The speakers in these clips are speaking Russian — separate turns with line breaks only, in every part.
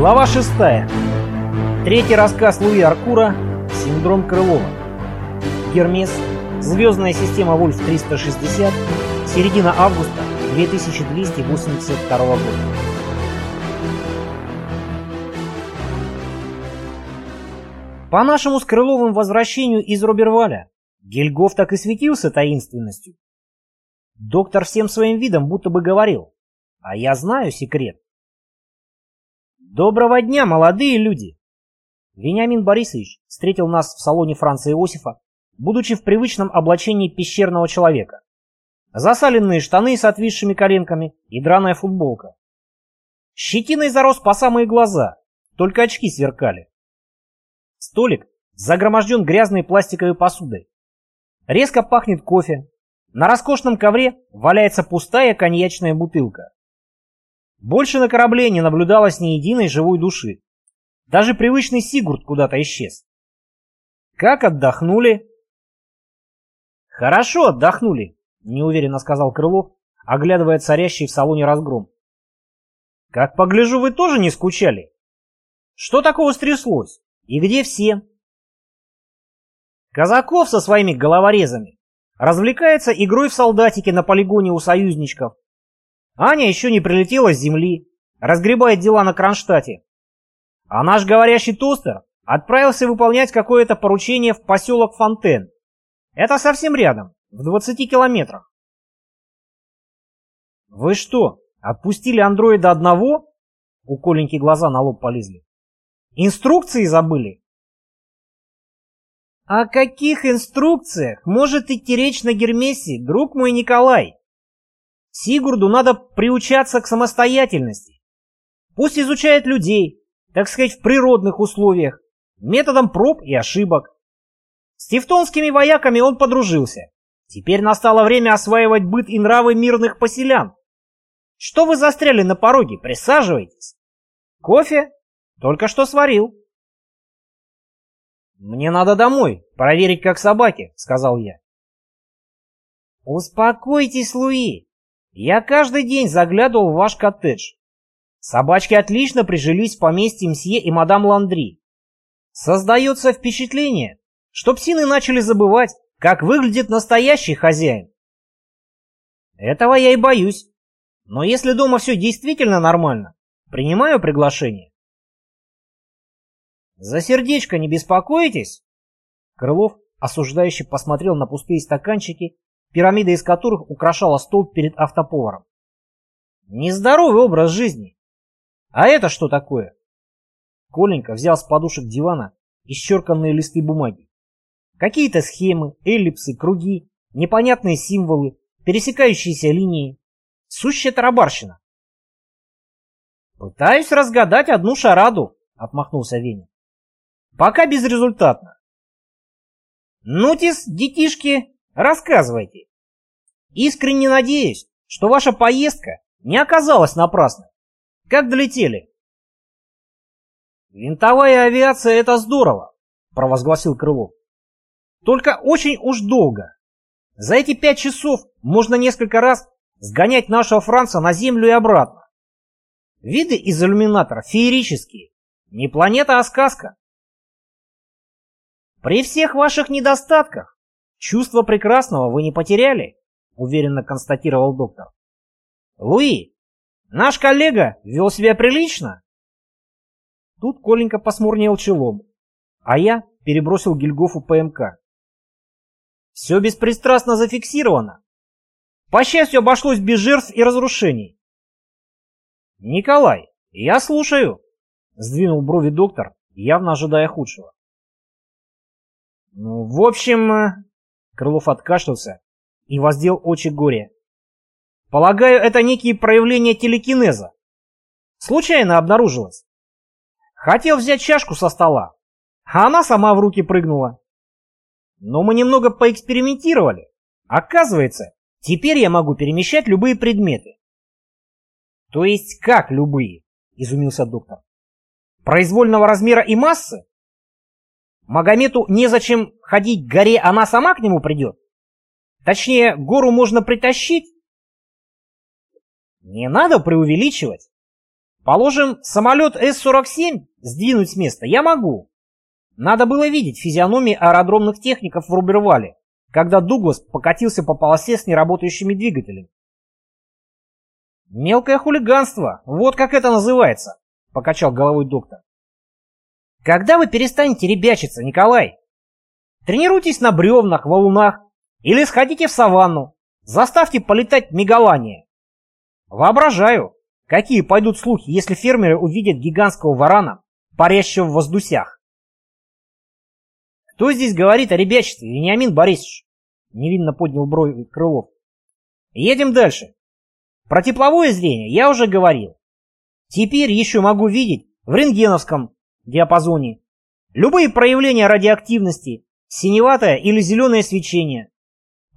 Глава 6. Третий рассказ Луи Аркура «Синдром Крылова». Гермес. Звездная система Вольф-360. Середина августа 2282 года. По нашему с Крыловым возвращению из Роберваля Гельгоф так и светился таинственностью. Доктор всем своим видом будто бы говорил, а я знаю секрет. Доброго дня, молодые люди! Вениамин Борисович встретил нас в салоне Франца Иосифа, будучи в привычном облачении пещерного человека. Засаленные штаны с отвисшими коленками и драная футболка. Щетиной зарос по самые глаза, только очки сверкали. Столик загроможден грязной пластиковой посудой. Резко пахнет кофе. На роскошном ковре валяется пустая коньячная бутылка. Больше на корабле не наблюдалось ни единой живой души. Даже привычный Сигурд куда-то исчез. Как отдохнули? Хорошо отдохнули, неуверенно сказал Крылов, оглядывая царящий в салоне разгром. Как погляжу, вы тоже не скучали? Что такого стряслось? И где все? Казаков со своими головорезами развлекается игрой в солдатики на полигоне у союзничков. Аня еще не прилетела с земли, разгребает дела на Кронштадте. А наш говорящий тостер отправился выполнять какое-то поручение в поселок Фонтен. Это совсем рядом, в 20 километрах. Вы что, отпустили андроида одного? У Коленьки глаза на лоб полезли. Инструкции забыли? О каких инструкциях может идти речь на Гермесе, друг мой Николай? Сигурду надо приучаться к самостоятельности. Пусть изучает людей, так сказать, в природных условиях, методом проб и ошибок. С тевтонскими вояками он подружился. Теперь настало время осваивать быт и нравы мирных поселян. Что вы застряли на пороге? Присаживайтесь. Кофе? Только что сварил. «Мне надо домой, проверить, как собаки», — сказал я. «Успокойтесь, Луи. Я каждый день заглядывал в ваш коттедж. Собачки отлично прижились в поместье мсье и мадам Ландри. Создается впечатление, что псины начали забывать, как выглядит настоящий хозяин. Этого я и боюсь. Но если дома все действительно нормально, принимаю приглашение. «За сердечко не беспокоитесь?» Крылов осуждающе посмотрел на пустые стаканчики, пирамида из которых украшала стол перед автоповаром. «Нездоровый образ жизни! А это что такое?» Коленька взял с подушек дивана исчерканные листы бумаги. Какие-то схемы, эллипсы, круги, непонятные символы, пересекающиеся линии. Сущая тарабарщина. «Пытаюсь разгадать одну шараду», — отмахнулся Веня. Пока безрезультатно. Нутис, детишки, рассказывайте. Искренне надеюсь, что ваша поездка не оказалась напрасной. Как долетели? Винтовая авиация — это здорово, провозгласил Крылов. Только очень уж долго. За эти пять часов можно несколько раз сгонять нашего Франца на Землю и обратно. Виды из иллюминатора феерические. Не планета, а сказка. При всех ваших недостатках чувство прекрасного вы не потеряли, уверенно констатировал доктор. Луи, наш коллега вел себя прилично? Тут Коленька посмурнел челом, а я перебросил Гильгофу ПМК. Все беспристрастно зафиксировано. По счастью, обошлось без жертв и разрушений. «Николай, я слушаю», — сдвинул брови доктор, явно ожидая худшего. Ну, в общем, э, Крылов откашлялся и воздел очи горе. Полагаю, это некие проявления телекинеза. Случайно обнаружилось. Хотел взять чашку со стола, а она сама в руки прыгнула. Но мы немного поэкспериментировали. Оказывается, теперь я могу перемещать любые предметы. То есть как любые? Изумился доктор. Произвольного размера и массы? Магомету незачем ходить к горе, она сама к нему придет? Точнее, гору можно притащить? Не надо преувеличивать. Положим, самолет С-47 сдвинуть с места я могу. Надо было видеть физиономии аэродромных техников в Рубервале, когда Дуглас покатился по полосе с неработающими двигателями. «Мелкое хулиганство, вот как это называется», — покачал головой доктор. «Когда вы перестанете ребячиться, Николай? Тренируйтесь на бревнах, валунах или сходите в саванну, заставьте полетать мегалания. Воображаю, какие пойдут слухи, если фермеры увидят гигантского варана, парящего в воздусях. Кто здесь говорит о ребячестве, Вениамин Борисович? Невинно поднял брови Крылов. Едем дальше. Про тепловое зрение я уже говорил. Теперь еще могу видеть в рентгеновском диапазоне любые проявления радиоактивности, синеватое или зеленое свечение.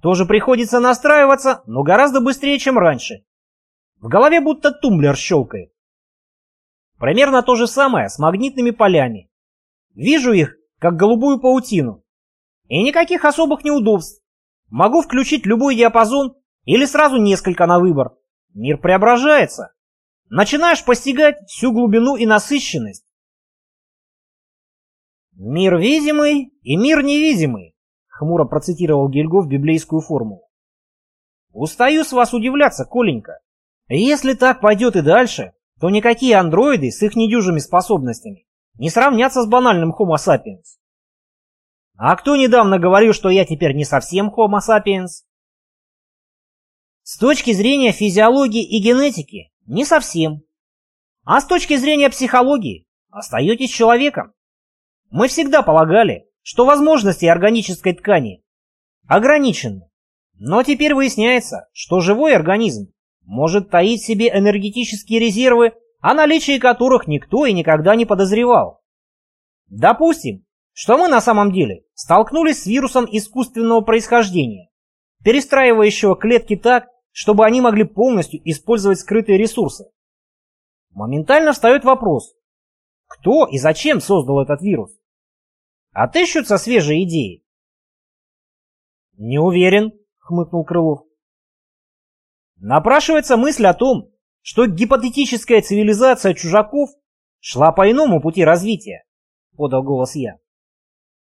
Тоже приходится настраиваться, но гораздо быстрее, чем раньше. В голове будто тумблер щелкает. Примерно то же самое с магнитными полями. Вижу их, как голубую паутину. И никаких особых неудобств. Могу включить любой диапазон или сразу несколько на выбор. Мир преображается. Начинаешь постигать всю глубину и насыщенность. «Мир видимый и мир невидимый», — хмуро процитировал Гильгоф библейскую формулу. «Устаю с вас удивляться, Коленька. Если так пойдет и дальше, то никакие андроиды с их недюжими способностями не сравнятся с банальным Homo sapiens. А кто недавно говорил, что я теперь не совсем Homo sapiens? С точки зрения физиологии и генетики, не совсем. А с точки зрения психологии, остаетесь человеком. Мы всегда полагали, что возможности органической ткани ограничены. Но теперь выясняется, что живой организм может таить в себе энергетические резервы, о наличии которых никто и никогда не подозревал. Допустим, что мы на самом деле столкнулись с вирусом искусственного происхождения, перестраивающего клетки так, чтобы они могли полностью использовать скрытые ресурсы. Моментально встает вопрос, кто и зачем создал этот вирус? Отыщутся свежие идеи? Не уверен, хмыкнул Крылов. Напрашивается мысль о том, что гипотетическая цивилизация чужаков шла по иному пути развития, подал голос я.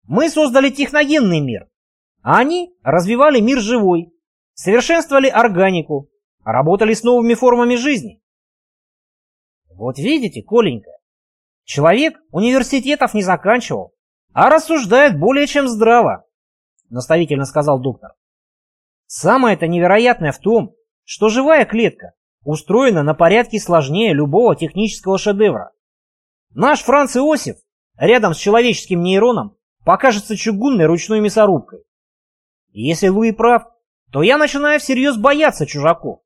Мы создали техногенный мир, а они развивали мир живой, совершенствовали органику, работали с новыми формами жизни. Вот видите, Коленька, человек университетов не заканчивал, а рассуждает более чем здраво, наставительно сказал доктор. Самое-то невероятное в том, что живая клетка устроена на порядке сложнее любого технического шедевра. Наш Франц Иосиф рядом с человеческим нейроном покажется чугунной ручной мясорубкой. Если Луи прав, то я начинаю всерьез бояться чужаков.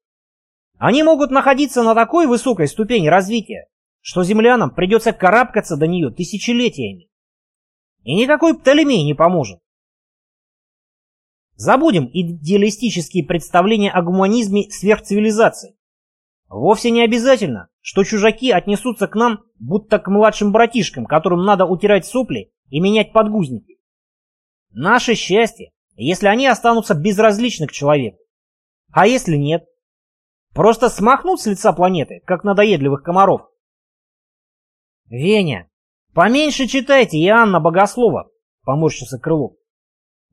Они могут находиться на такой высокой ступени развития, что землянам придется карабкаться до нее тысячелетиями. И никакой Птолемей не поможет. Забудем идеалистические представления о гуманизме сверхцивилизации. Вовсе не обязательно, что чужаки отнесутся к нам, будто к младшим братишкам, которым надо утирать сопли и менять подгузники. Наше счастье, если они останутся безразличны к человеку. А если нет? Просто смахнут с лица планеты, как надоедливых комаров. «Веня, поменьше читайте Иоанна Богослова», — поморщился Крылов.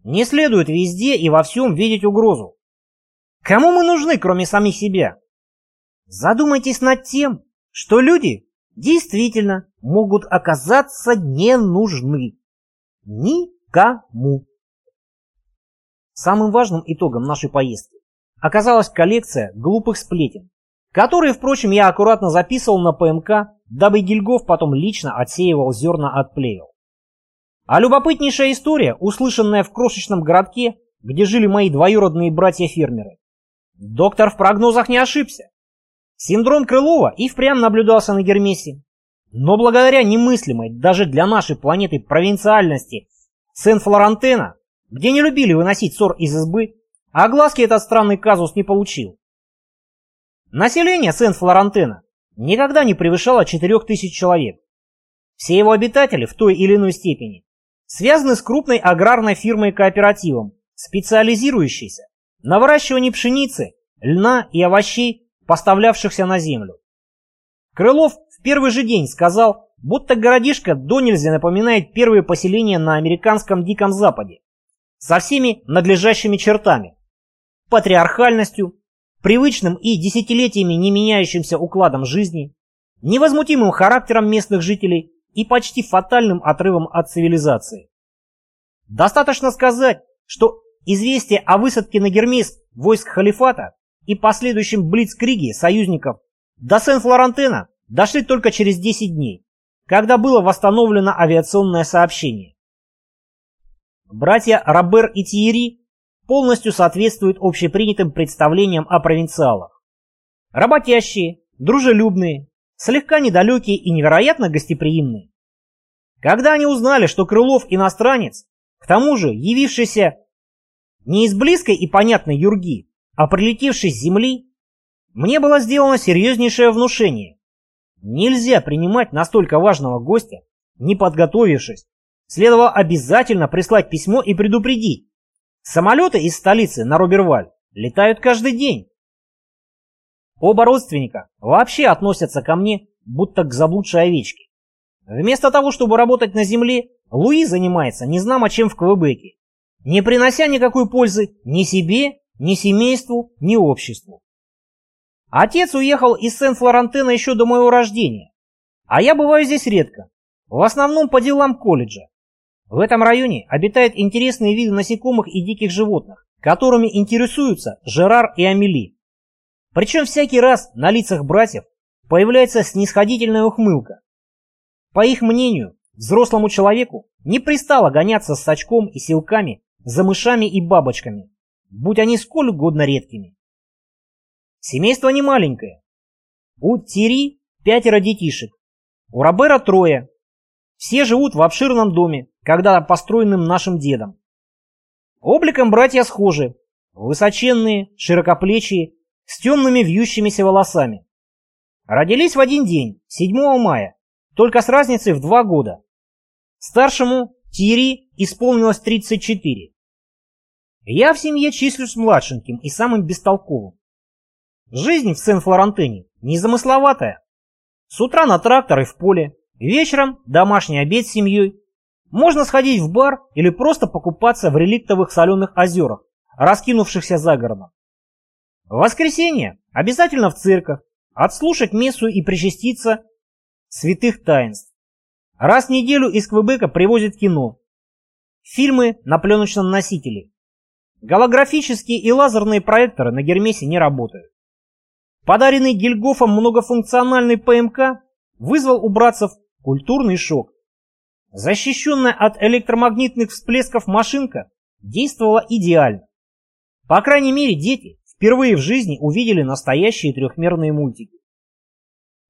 Не следует везде и во всем видеть угрозу. Кому мы нужны, кроме самих себя? Задумайтесь над тем, что люди действительно могут оказаться не нужны. Никому. Самым важным итогом нашей поездки оказалась коллекция глупых сплетен, которые, впрочем, я аккуратно записывал на ПМК, дабы Гильгоф потом лично отсеивал зерна от плевел. А любопытнейшая история, услышанная в крошечном городке, где жили мои двоюродные братья-фермеры. Доктор в прогнозах не ошибся. Синдром Крылова и впрямь наблюдался на Гермесе. Но благодаря немыслимой даже для нашей планеты провинциальности Сен-Флорантена, где не любили выносить ссор из избы, а огласки этот странный казус не получил. Население Сен-Флорантена никогда не превышало 4000 человек. Все его обитатели в той или иной степени связаны с крупной аграрной фирмой-кооперативом, специализирующейся на выращивании пшеницы, льна и овощей, поставлявшихся на землю. Крылов в первый же день сказал, будто городишко до нельзя напоминает первые поселения на американском Диком Западе, со всеми надлежащими чертами, патриархальностью, привычным и десятилетиями не меняющимся укладом жизни, невозмутимым характером местных жителей и почти фатальным отрывом от цивилизации. Достаточно сказать, что известие о высадке на Гермес войск халифата и последующем блицкриге союзников до Сен-Флорентена дошли только через 10 дней, когда было восстановлено авиационное сообщение. Братья Робер и Тиери полностью соответствуют общепринятым представлениям о провинциалах. Работящие, дружелюбные, слегка недалекие и невероятно гостеприимные. Когда они узнали, что Крылов иностранец, к тому же явившийся не из близкой и понятной юрги, а прилетевший с земли, мне было сделано серьезнейшее внушение. Нельзя принимать настолько важного гостя, не подготовившись. Следовало обязательно прислать письмо и предупредить. Самолеты из столицы на Роберваль летают каждый день. Оба родственника вообще относятся ко мне, будто к заблудшей овечке. Вместо того, чтобы работать на земле, Луи занимается незнамо чем в Квебеке, не принося никакой пользы ни себе, ни семейству, ни обществу. Отец уехал из Сен-Флорентена еще до моего рождения, а я бываю здесь редко, в основном по делам колледжа. В этом районе обитают интересные виды насекомых и диких животных, которыми интересуются Жерар и Амели. Причем всякий раз на лицах братьев появляется снисходительная ухмылка. По их мнению, взрослому человеку не пристало гоняться с сачком и силками за мышами и бабочками, будь они сколь угодно редкими. Семейство не маленькое. У Тири пятеро детишек, у Робера трое. Все живут в обширном доме, когда построенным нашим дедом. Обликом братья схожи, высоченные, широкоплечие, с темными вьющимися волосами. Родились в один день, 7 мая, только с разницей в два года. Старшему, Тири, исполнилось 34. Я в семье числюсь младшеньким и самым бестолковым. Жизнь в Сен-Флорентине незамысловатая. С утра на трактор и в поле, вечером домашний обед с семьей. Можно сходить в бар или просто покупаться в реликтовых соленых озерах, раскинувшихся за городом. В воскресенье обязательно в церковь, отслушать мессу и причаститься святых таинств. Раз в неделю из Квебека привозят кино. Фильмы на пленочном носителе. Голографические и лазерные проекторы на Гермесе не работают. Подаренный Гильгофом многофункциональный ПМК вызвал у братцев культурный шок. Защищенная от электромагнитных всплесков машинка действовала идеально. По крайней мере, дети впервые в жизни увидели настоящие трехмерные мультики.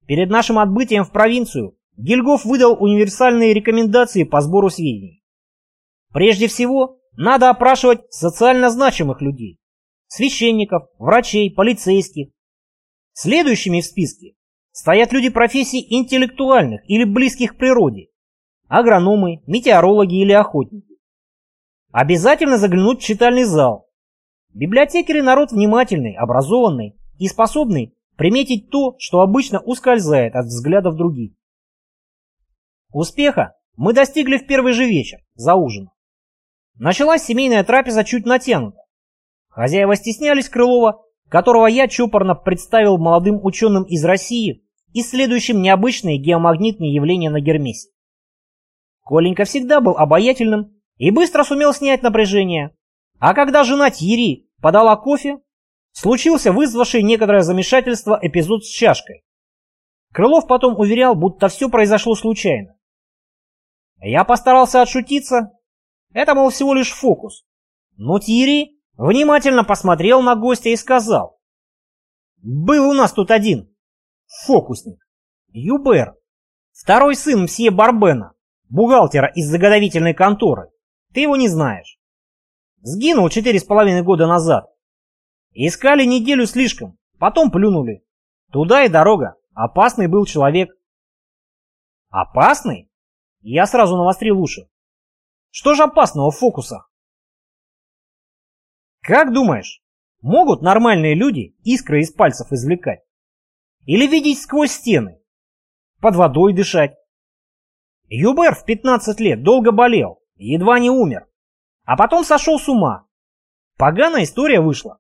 Перед нашим отбытием в провинцию Гильгоф выдал универсальные рекомендации по сбору сведений. Прежде всего, надо опрашивать социально значимых людей. Священников, врачей, полицейских. Следующими в списке стоят люди профессий интеллектуальных или близких к природе. Агрономы, метеорологи или охотники. Обязательно заглянуть в читальный зал, Библиотекари народ внимательный, образованный и способный приметить то, что обычно ускользает от взглядов других. Успеха мы достигли в первый же вечер, за ужином. Началась семейная трапеза чуть натянута. Хозяева стеснялись Крылова, которого я чопорно представил молодым ученым из России, исследующим необычные геомагнитные явления на Гермесе. Коленька всегда был обаятельным и быстро сумел снять напряжение, а когда жена Тьери подала кофе, случился вызвавший некоторое замешательство эпизод с чашкой. Крылов потом уверял, будто все произошло случайно. Я постарался отшутиться. Это, мол, всего лишь фокус. Но Тьери внимательно посмотрел на гостя и сказал. «Был у нас тут один фокусник, Юбер, второй сын мсье Барбена, бухгалтера из заготовительной конторы. Ты его не знаешь. Сгинул четыре с половиной года назад. Искали неделю слишком, потом плюнули. Туда и дорога. Опасный был человек. Опасный? Я сразу навострил уши. Что же опасного в фокусах? Как думаешь, могут нормальные люди искры из пальцев извлекать? Или видеть сквозь стены? под водой дышать. Юбер в 15 лет долго болел, едва не умер, а потом сошел с ума. Поганая история вышла.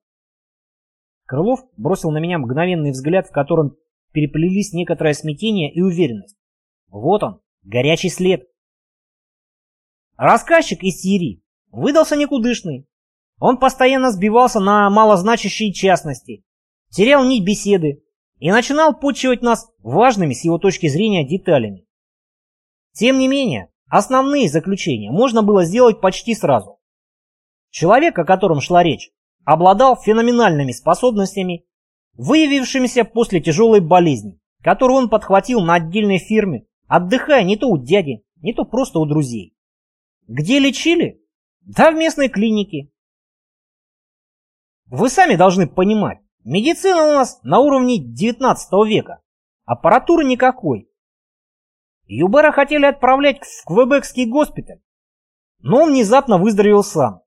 Крылов бросил на меня мгновенный взгляд, в котором переплелись некоторое смятение и уверенность. Вот он, горячий след. Рассказчик из Сирии выдался никудышный. Он постоянно сбивался на малозначащие частности, терял нить беседы и начинал почивать нас важными с его точки зрения деталями. Тем не менее, основные заключения можно было сделать почти сразу. Человек, о котором шла речь, обладал феноменальными способностями, выявившимися после тяжелой болезни, которую он подхватил на отдельной фирме, отдыхая не то у дяди, не то просто у друзей. Где лечили? Да в местной клинике. Вы сами должны понимать, медицина у нас на уровне 19 века. Аппаратуры никакой. Юбера хотели отправлять в Квебекский госпиталь, но он внезапно выздоровел сам.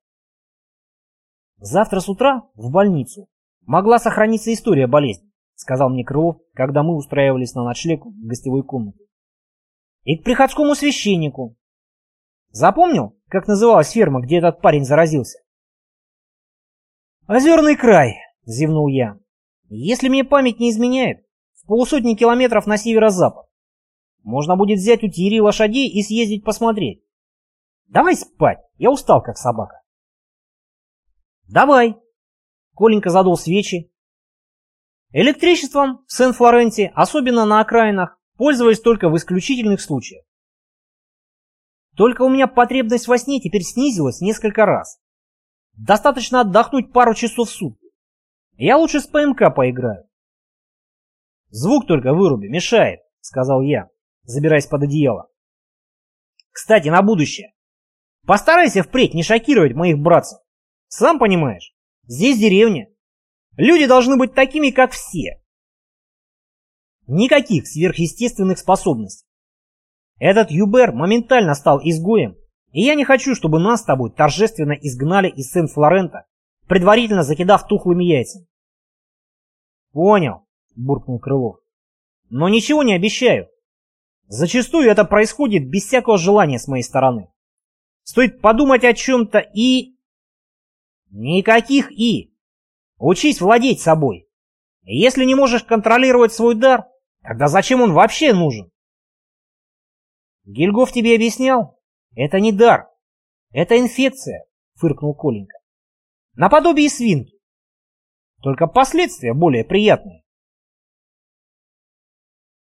Завтра с утра в больницу могла сохраниться история болезни, сказал мне Крылов, когда мы устраивались на ночлег в гостевой комнате. И к приходскому священнику. Запомнил, как называлась ферма, где этот парень заразился? «Озерный край», — зевнул я. «Если мне память не изменяет, в полусотни километров на северо-запад. Можно будет взять у Тири лошадей и съездить посмотреть. Давай спать, я устал, как собака». «Давай!» Коленька задул свечи. Электричеством в Сен-Флоренте, особенно на окраинах, пользовались только в исключительных случаях. Только у меня потребность во сне теперь снизилась несколько раз. Достаточно отдохнуть пару часов в сутки. Я лучше с ПМК поиграю. Звук только выруби, мешает, сказал я, забираясь под одеяло. Кстати, на будущее. Постарайся впредь не шокировать моих братцев. Сам понимаешь, здесь деревня. Люди должны быть такими, как все. Никаких сверхъестественных способностей. Этот Юбер моментально стал изгоем и я не хочу, чтобы нас с тобой торжественно изгнали из Сен-Флорента, предварительно закидав тухлыми яйцами. Понял, буркнул Крылов. Но ничего не обещаю. Зачастую это происходит без всякого желания с моей стороны. Стоит подумать о чем-то и... Никаких «и». Учись владеть собой. Если не можешь контролировать свой дар, тогда зачем он вообще нужен? Гильгоф тебе объяснял? Это не дар. Это инфекция, фыркнул Коленька. Наподобие свинки. Только последствия более приятные.